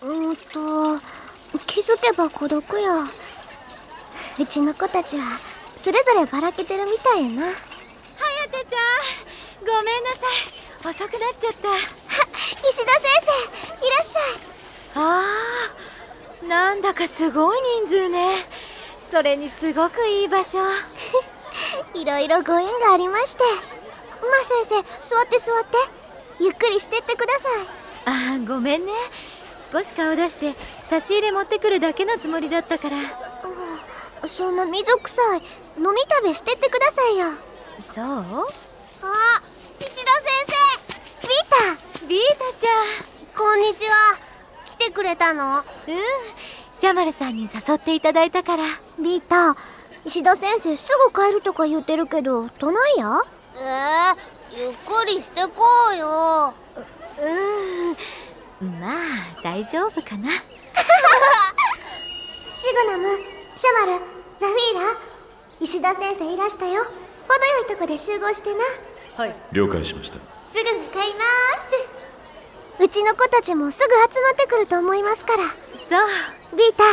うーんと気づけば孤独やうちの子たちはそれぞればらけてるみたいやな。はやてちゃんごめんなさい。遅くなっちゃった。石田先生いらっしゃい。あーなんだかすごい人数ね。それにすごくいい場所。いろいろご縁がありまして。まあ先生座って座って。ゆっくりしてってください。あーごめんね少し顔出して差し入れ持ってくるだけのつもりだったから。うんそんな水臭い飲み食べしてってくださいよ。そう？あ石田先生。ビータ。ビータちゃこんにちは。来てくれたの？んうん。シャマルさんに誘っていただいたから。ビータ石田先生すぐ帰るとか言ってるけどどないや？えー、ゆっくりしてこうよ。うんまあ大丈夫かな。シグナムシャマルザフィーラ石田先生いらしたよ。程よいとこで集合してな。はい。了解しました。すぐ向かいます。うちの子たちもすぐ集まってくると思いますから。そう。ビータ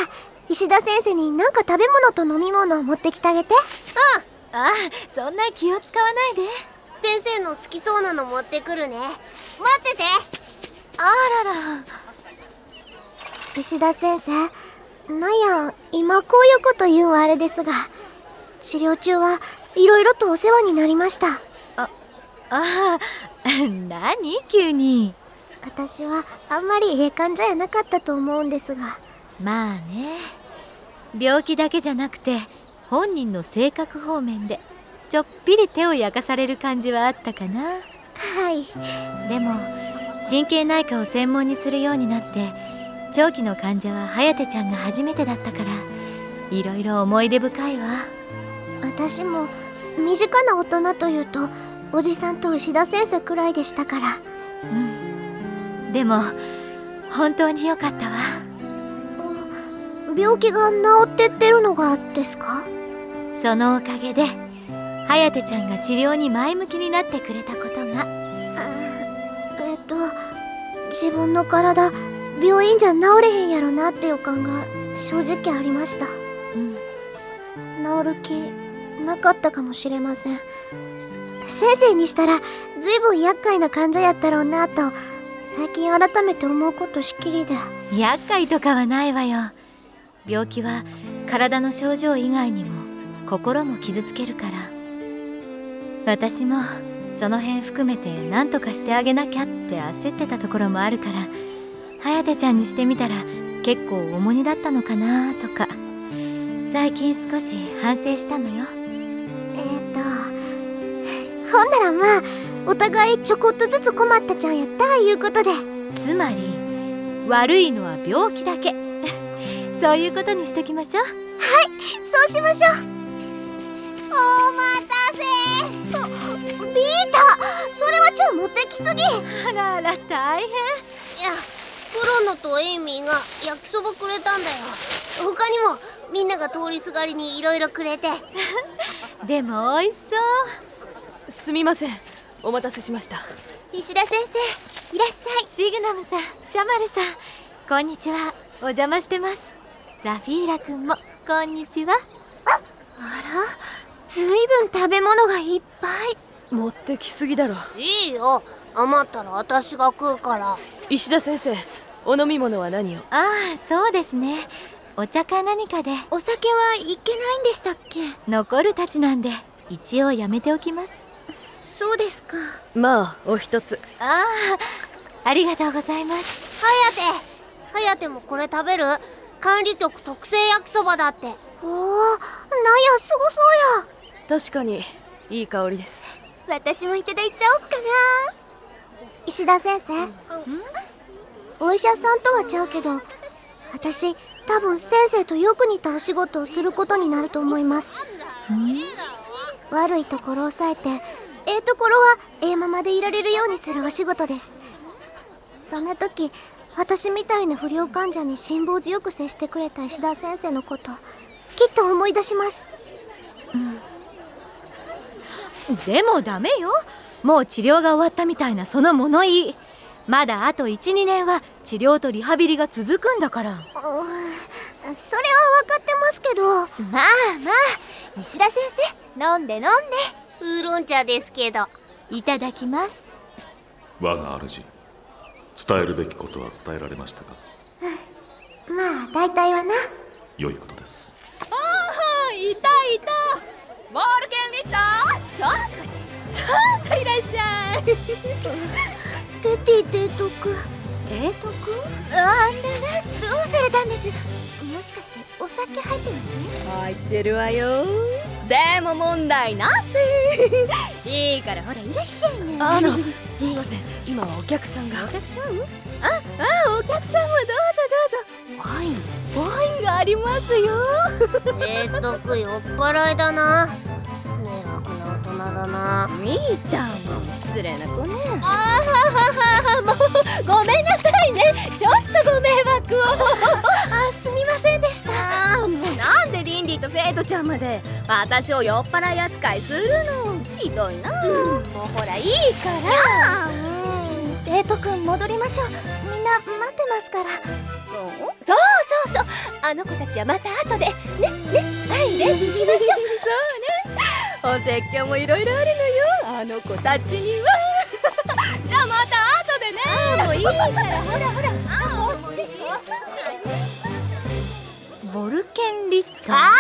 石田先生に何か食べ物と飲み物を持ってきてあげて。うん。あそんな気を使わないで。先生の好きそうなの持ってくるね。待ってて。あらら。石田先生なんや今こういうこと言うんはあれですが治療中はいろいろとお世話になりました。ああ 何急に。私はあんまりええ患者やなかったと思うんですが。まあね。病気だけじゃなくて本人の性格方面でちょっぴり手を焼かされる感じはあったかな。はい。でも神経内科を専門にするようになって長期の患者は颯ちゃんが初めてだったからいろいろ思い出深いわ。私も身近な大人というとおじさんと石田先生くらいでしたから。うん。でも本当によかったわ。病気が治ってってるのがですか？そのおかげで颯ちゃんが治療に前向きになってくれたこ自分の体病院じゃ治れへんやろなって予感が正直ありました。うん。治る気なかったかもしれません。先生にしたら随分厄介な患者やったろうなと最近改めて思うことしきりで。厄介とかはないわよ。病気は体の症状以外にも心も傷つけるから。私もその辺含めて何とかしてあげなきゃって焦ってたところもあるから颯ちゃんにしてみたら結構重荷だったのかなとか最近少し反省したのよ。えっ、とほんならまあお互いちょこっとずつ困ったちゃんやったいうことで。つまり悪いのは病気だけ。そういうことにしときましょう。そうしましょうそれはちょ持ってきすぎ。いあらあら大変。やクロノとエイミーが焼きそばくれたんだよ。他にもみんなが通りすがりにいろいろくれて。でも美味しそう。すみません。お待たせしました。石田先生いらっしゃい。シグナムさんシャマルさんこんにちは。お邪魔してます。ザフィーラ君もこんにちは。あらずいぶん食べ物がいっぱい持ってきすぎだろ。いいよ。余ったら私が食うから。石田先生お飲み物は何を？ああそうですね。お茶か何かで。お酒はいけないんでしたっけ？残るたちなんで一応やめておきます。そうですか。まあお一つ。ああありがとうございます。颯颯もこれ食べる？管理局特製焼きそばだって。おおなんやすごそうや。確かにいい香りです私もいただいちゃおっかな。石田先生、お医者さんとはちゃうけど私多分先生とよく似たお仕事をすることになると思います。悪いところを抑えてええところはええままでいられるようにするお仕事です。そんな時私みたいな不良患者に辛抱強く接してくれた石田先生のこときっと思い出します。でもダメよ。もう治療が終わったみたいなその物言い。まだあと12年は治療とリハビリが続くんだから。うんそれは分かってますけど。まあまあ石田先生飲んで飲んで。ウーロン茶ですけど。いただきます。我が主伝えるべきことは伝えられましたがまあ大体はな。良いことです。いたいたウォールケンリッターちょっとこちちょっといらっしゃいレティ提督提督あんでねどうされたんですもしかしてお酒入ってます入ってるわよでも問題なしいいからほらいらっしゃいねあのすみません今はお客さんがお客さんああお客さんもどうぞどうぞワインワインがありますよ提督酔っ払いだなだな。みーちゃんも失礼な子ね。ああもうごめんなさいね。ちょっとご迷惑を。あすみませんでした。もうなんでリンディとフェイトちゃんまで私を酔っ払い扱いするの？ひどいな、もうほらいいから。うん。デートくん戻りましょう。みんな待ってますから。そう？そうそう。あの子たちはまた後で。ねね。はいね行きましょうお説教もいろいろあるのよ。あの子たちには。じゃあまた後でね。もういいから。ほらほら。あもういいボルケンリッター。あ